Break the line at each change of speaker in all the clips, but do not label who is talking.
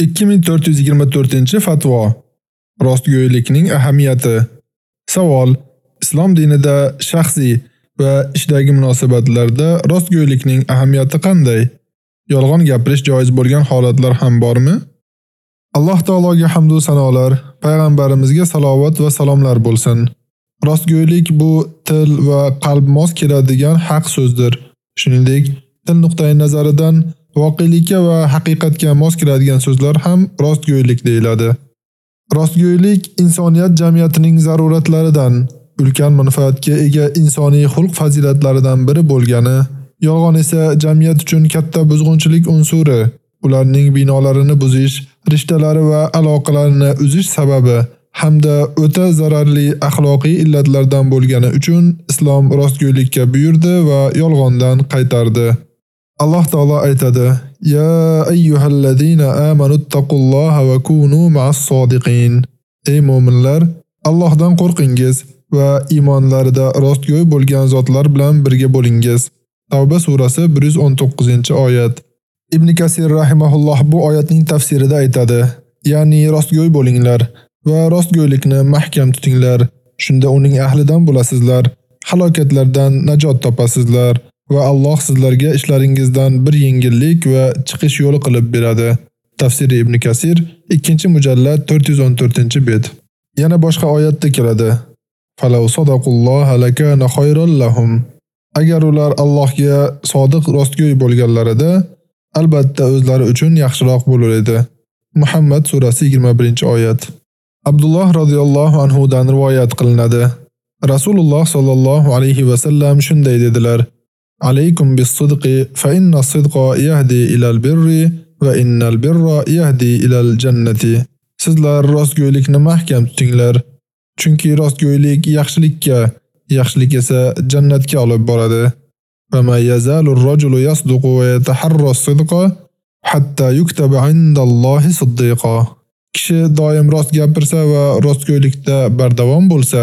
2424-fatvo. Rostgo'ylikning ahamiyati. Savol: Islom dinida shaxsiy va ishdagi munosabatlarda rostgo'ylikning ahamiyati qanday? Yolg'on gapirish joiz bo'lgan holatlar ham bormi? Alloh taologa hamd va sanolar, payg'ambarimizga salovat va salomlar bo'lsin. Rostgo'ylik bu til va qalb mos keladigan haq so'zdir. Shuningdek, til nuqtai nazaridan voqelikka va haqiqatga mos keladigan so'zlar ham rostgo'ylik deyiladi. Rostgo'ylik insoniyat jamiyatining zaruratlaridan, ulkan manfaatga ega insoniy xulq fazilatlaridan biri bo'lgani, yolg'on esa jamiyat uchun katta buzg'unchilik unsuri, ularning binolarini buzish, rishtalari va aloqalarini uzish sababi hamda o'ta zararli axloqiy illatlardan bo'lgani uchun islom rostgo'ylikka buyurdi va yolg'ondan qaytardi. Alloh taolo aytadi: "Ya ayyuhallazina amanu taqulloha va kunu ma'as sodiqin." Ey mu'minlar, Allohdan qo'rqingiz va iymonlarida rostgo'y bo'lgan zotlar bilan birga bo'lingiz. Tavba surasi 119-oyat. Ibn Kasir rahimahulloh bu oyatning tafsirida aytadi: Ya'ni rostgo'y bo'linglar va rostgo'ylikni mahkam tutinglar. Shunda uning ahlidan bo'lasizlar, halokatlardan najot topasizlar. Va Alloh sizlarga ishlaringizdan bir yengillik va chiqish yo'li qilib beradi. Tafsiri Ibn Kasir 2-mujallad 414-bet. Yana boshqa oyatda keladi. Falau sadaqulloha lakana khayran lahum. Agar ular Allohga sodiq rostgo'y bo'lganlarida, albatta o'zlari uchun yaxshiroq bo'lar edi. Muhammad surasi 21-oyat. Abdulloh radhiyallohu anhu dan rivoyat qilinadi. Rasululloh sallallohu alayhi va sallam shunday dedilar: عليكم بالصدق فإن الصدق يهدي إلى البر وإن البر يهدي إلى الجنة. Sizlar rostgo'ylikni mahkam tutinglar, chunki rostgo'ylik yaxshilikka, yaxshilik esa jannatga olib boradi. Va ma yazalu ar-rajulu yasduqu va yataharra as-sidqa hatta yuktaba 'inda Allohi siddiqa. Kishi doim rost gapirsa va rostgo'ylikda bardavom bo'lsa,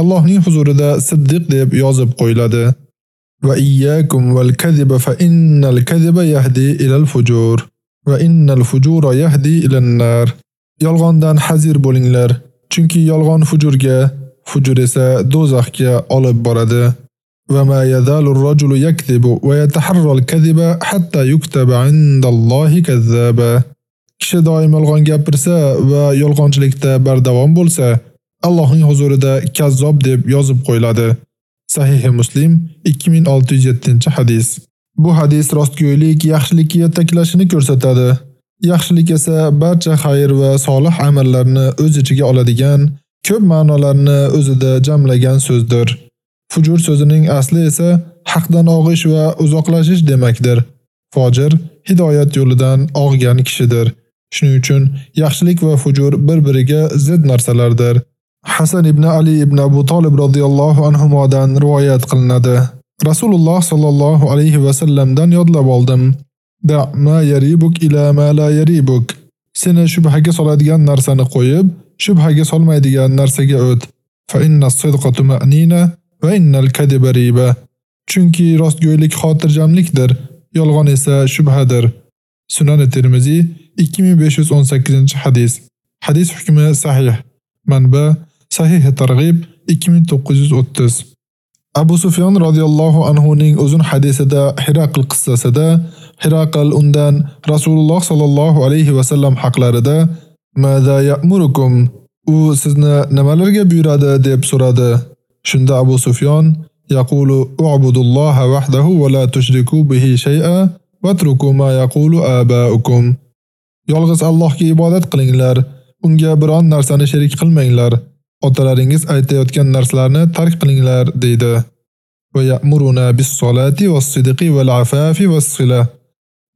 Allohning huzurida siddiq deb yozib qo'yiladi. وإياكم والكذب فإن الكذب يهدي إلى الفجور وإن الفجور يهدي إلى النار Yolg'ondan hazir bo'linglar, chunki yolg'on fujurga, fujur esa do'zaxga olib boradi. Va ma yazalu ar-rajulu yakzibu va yataharra al-kadhiba hatta yuktaba 'inda Allohi kazzaba. Kishi doim yolg'on gapirsa va yolg'onchilikda bardavom bo'lsa, Allohning huzurida kazzob deb yozib qo'yiladi. Sahih Muslim 2607-hadis. Bu hadis rostgo'ylik yaxshilikka yetaklashini ko'rsatadi. Yaxshilik esa barcha xayr va solih amallarni o'z ichiga oladigan, ko'p ma'nolarni o'zida jamlagan so'zdir. Fujur so'zining asli esa haqdan og'ish va uzoqlashish demakdir. Fojir hidoyat yo'lidan og'gan kishidir. Shuning uchun yaxshilik va fujur bir-biriga zid narsalardir. Hasan ibn Ali ibn Abu Talib radhiyallohu anhumodan rivoyat qilinadi. Rasululloh sallallohu alayhi va sallamdan yodlab oldim. Da ma yaribuk ila ma la yaribuk. Seni shubhaga soladigan narsani qo'yib, shubhaga solmaydigan narsaga o't. Fa inna as-sidqa tuma'nina va innal kadiba riba. Chunki rostgo'ylik xotirjamlikdir, yolg'on esa shubhadir. Sunan Tirmizi 2518-hadis. Hadis hukmi sahih. Manba Sahih Targ'ib 2930. Abu Sufyan radhiyallohu anhu ning uzun hadisida Hiraql qissasida Hiraql undan Rasululloh sallallohu alayhi va sallam haqlarida "Maza ya'murukum?" U sizni nimalarga buyuradi deb so'radi. Shunda Abu Sufyan yaqulu u'budulloha wahdahu va la tushriku bihi shay'a watruku ma yaqulu aba'ukum. Yolg'iz Allohga ibodat qilinglar, unga biron narsani sherik qilmanglar. Otalaringiz aytayotgan narsalarni tark qilinglar deydi. Va ya'muruna bis-solati was-sidqi wal-afafi was-sila.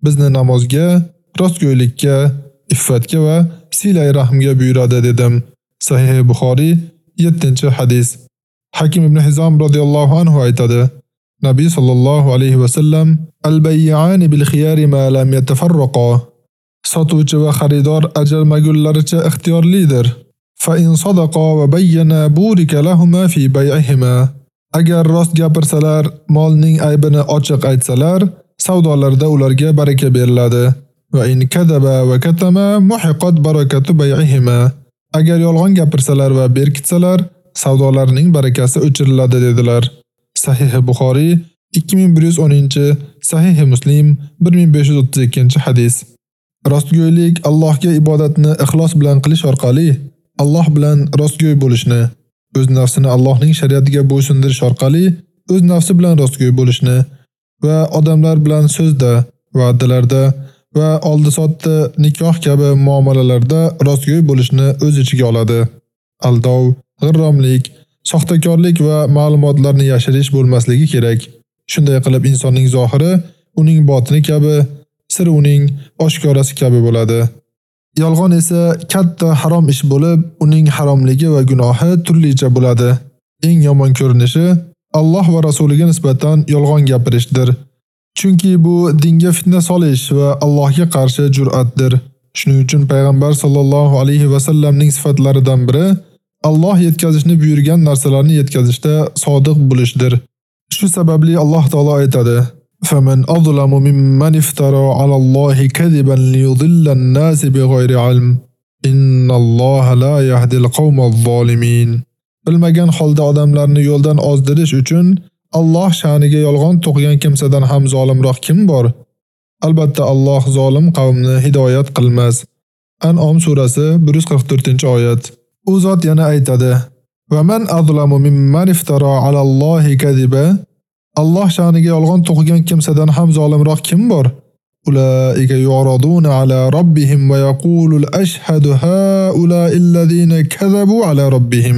Bizni namozga, rostgo'ylikka, iffatga va silay rahmga buyuradi dedim. Sahih Buxoriy 7-hadis. Hakim ibn Hizam radhiyallohu anhu aytadi: Nabiy sallallohu alayhi va sallam al-bay'an bil khiyar ma lam yatafarraqa. Sotuvchi va xaridor ajalmagunlaricha ixtiyorlidir. فإن صدقا وبينا بورك لهما في بيعهما agar rost gapirsalar, molning aybini ochiq aytsalar, savdolarda ularga baraka beriladi va in kadaba va katama muhiqat barakatu bay'ihima. Agar yolg'on gapirsalar va berkitsalar, savdolarining barakasi o'chiriladi dedilar. Sahih Buxoriy 2110, Sahih Muslim 1532-hadis. Rostgo'ylik Allohga ibodatni ixlos bilan qilish orqali Alloh bilan rostgo'y bo'lishni, o'z nafsini Allohning shariatiga bo'ysundirish orqali o'z nafsi bilan rostgo'y bo'lishni va odamlar bilan so'zda, va'dalarda va oldi-sotdi, nikoh kabi muomalalarda rostgo'y bo'lishni o'z ichiga oladi. Aldov, g'irromlik, soxtakorlik va ma'lumotlarni yashirish bo'lmasligi kerak. Shunday qilib insonning zohiri uning botini kabi, siri uning oshkorasi kabi bo'ladi. Yolg'on esa katta harom ish bo'lib, uning haromligi va gunohi turlicha bo'ladi. Eng yomon ko'rinishi Alloh va rasuliga nisbatan yolg'on gapirishdir. Chunki bu dinga fitna solish va Allohga qarshi jur'atdir. Shuning uchun payg'ambar sollallohu alayhi va sallamning sifatlaridan biri Alloh yetkazishni buyurgan narsalarni yetkazishda sodiq bo'lishdir. Shu sababli Alloh taolo aytadi: فمن أظلم ممن افترى على الله كذبا ليضل الناس بغير علم إن الله لا يهدي القوم الظالمين. Bilmagan holda odamlarni yo'ldan ozdirish uchun Alloh sha'niga yolg'on to'qigan kimsadan ham zolimroq kim bor? Albatta Alloh zolim qavmni hidoyat qilmas. An'om surasi 144-oyat. U zot yana aytadi: "Va man azlamu mimman iftara ala Allohi kadiba" Alloh sha'niga yolg'on to'qigan kimsadan ham zolimroq kim bor? Ulaika yuraduna ala robbihim va yaqulu al-ashhadu haula illazina kazabu ala robbihim.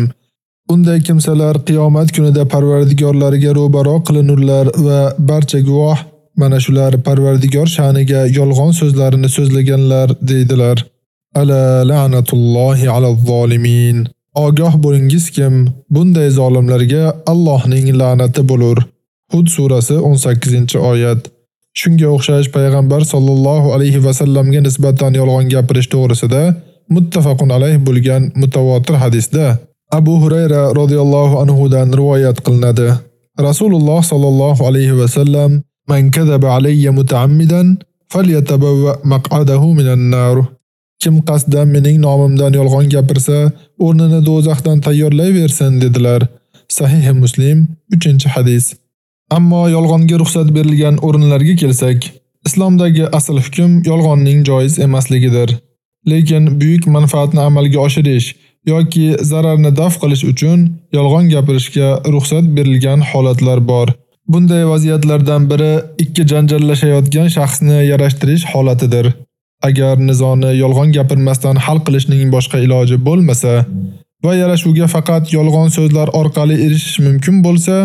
Bunday kimsalar qiyomat kunida Parvardigorlariga ro'baro qilinurlar va barcha guvoh mana shular Parvardigor sha'niga yolg'on so'zlarini so'zlaganlar deydilar. Ala la'natullohi ala zolimin. Ogoh bo'lingiz kim bunday zolimlarga Allohning la'nati bo'lur. Hud surasi 18-oyat. Shunga o'xshash payg'ambar sollallohu alayhi va sallamga nisbatan yolg'on gapirish to'g'risida muttafaqun alayh bo'lgan mutawatir hadisda Abu Hurayra radhiyallohu anhu dan rivoyat qilinadi. Rasululloh sallallohu alayhi va sallam: "Man kadaba alayya mutaammidan falyatabawwa maq'adahu minan nar." Kim qasdan mening nomimdan yolg'on gapirsa, o'rnini do'zaxdan tayyorlayversin dedilar. Sahih Muslim 3-hadis. Ammo yolg'onga ruxsat berilgan o'rinlarga kelsak, islomdagi asl hukm yolg'onning joiz emasligidir. Lekin buyuk manfaatni amalga oshirish yoki zararni daf qilish uchun yolg'on gapirishga ruxsat berilgan holatlar bor. Bunday vaziyatlardan biri ikki janjallashayotgan shaxsni yarashtirish holatidir. Agar nizoni yolg'on gapirmasdan hal qilishning boshqa iloji bo'lmasa va yarashuvga faqat yolg'on so'zlar orqali erishish mumkin bo'lsa,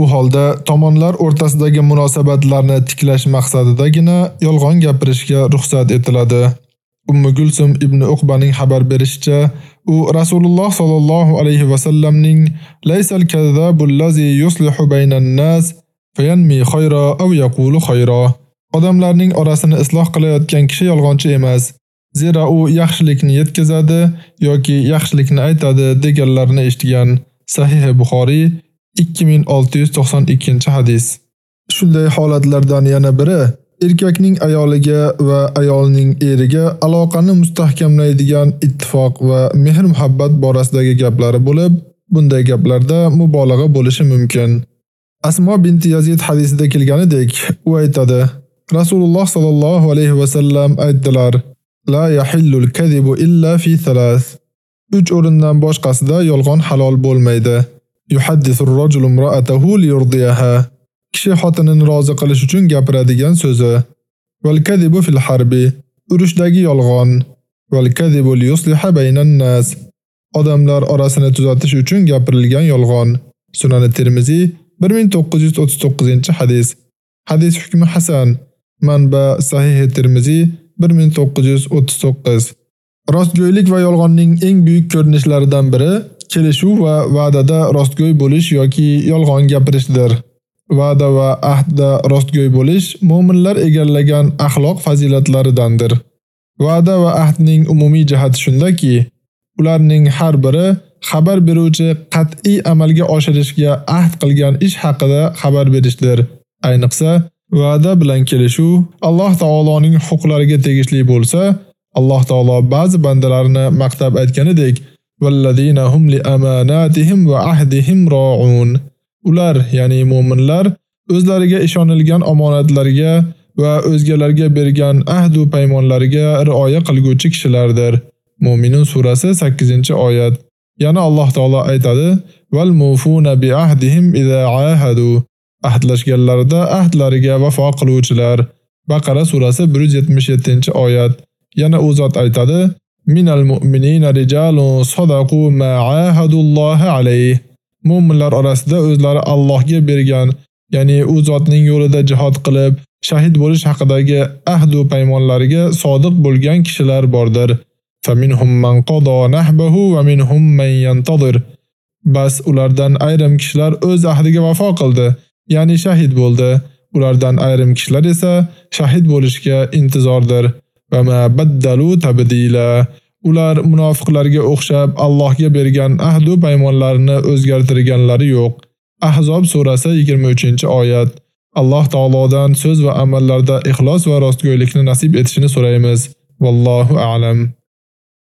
u holda tomonlar o'rtasidagi munosabatlarni tiklash maqsadidagina yolg'on gapirishga ruxsat etiladi. Ummu Gulsum ibn Uqbaning xabar berishicha, u Rasululloh sallallohu alayhi va sallamning "Laysal kazzabul lazi yuslihu baynan nas fayanmi khayra aw yaqulu khayra" Odamlarning orasini isloh qilayotgan kishi yolg'onchi emas. Zira u yaxshilikni yetkazadi yoki yaxshilikni aytadi deganlarni eshitgan. Sahih Buxoriy 2692-hadis. Shunday holatlardan yana biri erkakning ayoliga va ayolning eriga aloqani mustahkamlaydigan ittifoq va mehr-muhabbat borasidagi gaplari bo'lib, bunday gaplarda mubolag'a bo'lishi mumkin. Asmo binti Yazid hadisida kelganidek, u aytadi: Rasululloh sallallohu alayhi va sallam aytdilar: La yahillul kadhibu illa fi thalath. 3 o'rindan boshqasida yolg'on halol bo'lmaydi. Yuhaddisur rajulu imra'atahu liyurdiyaha. Kishi xotinini rozi qilish uchun gapiradigan so'zi. Val kadhibu fil harbi. Urushdagi yolg'on. Val kadhibu liyusliha baynan nas. Odamlar orasini tuzatish uchun gapirilgan yolg'on. Sunan Tirmiziy 1939-hadis. Hadis hukmi hasan. Manba Sahih Tirmiziy 1939. Rostgo'ylik va yolg'onning eng buyuk ko'rinishlaridan biri kelishuv va va'dada rostgo'y bo'lish yoki yolg'on gapirishdir. Va'da va ahdda rostgo'y bo'lish mu'minlar egallagan axloq fazilatlaridandir. Va'da va ahdning umumiy jihati shundaki, ularning har biri xabar beruvchi qat'iy amalga oshirishga ahd qilgan ish haqida xabar berishdir. Ayniqsa, va'da bilan kelishuv Alloh taoloning huquqlariga tegishli bo'lsa, Alloh taolo ba'zi bandalarini maqtab aytganidek, "Vallazina hum li amanatihim va ahdihim. Ular, ya'ni mu'minlar o'zlariga ishonilgan omonatlarga va o'zgalarga bergan ahd va paymonlariga rioya qilguvchi kishilardir. Mu'minun surasi 8-oyat. Yana Alloh taolo aytadi: "Val mufuna bi ahdihim idza ahadu." Ahdlashganlarida ahdlariga vafo qiluvchilar. Baqara surasi 177-oyat. Yana u zot aytadi: "Minal mu'minina rijalun sadaqu ma ahadullohi alayhi." Mu'minlar orasida o'zlari Allohga bergan, ya'ni u zotning yo'lida jihad qilib, shahid bo'lish haqidagi ahd va paymonlariga sodiq bo'lgan kishilar bordir. Faminhum man qada nahbahu va minhum man yantazir. Bas ulardan ayrim kishilar o'z ahdiga vafo qildi, ya'ni shahid bo'ldi. Ulardan ayrim kishilar esa shahid bo'lishga intizordir. Va ma baddalu tabdila. Ular munofiqlarga o'xshab Allohga bergan ahd va paymonlarini o'zgartirganlari yo'q. Ahzob surasi 23-oyat. Alloh taolodan so'z va amallarda ixlos va rostgo'ylikni nasib etishini so'raymiz. Vallohu a'lam.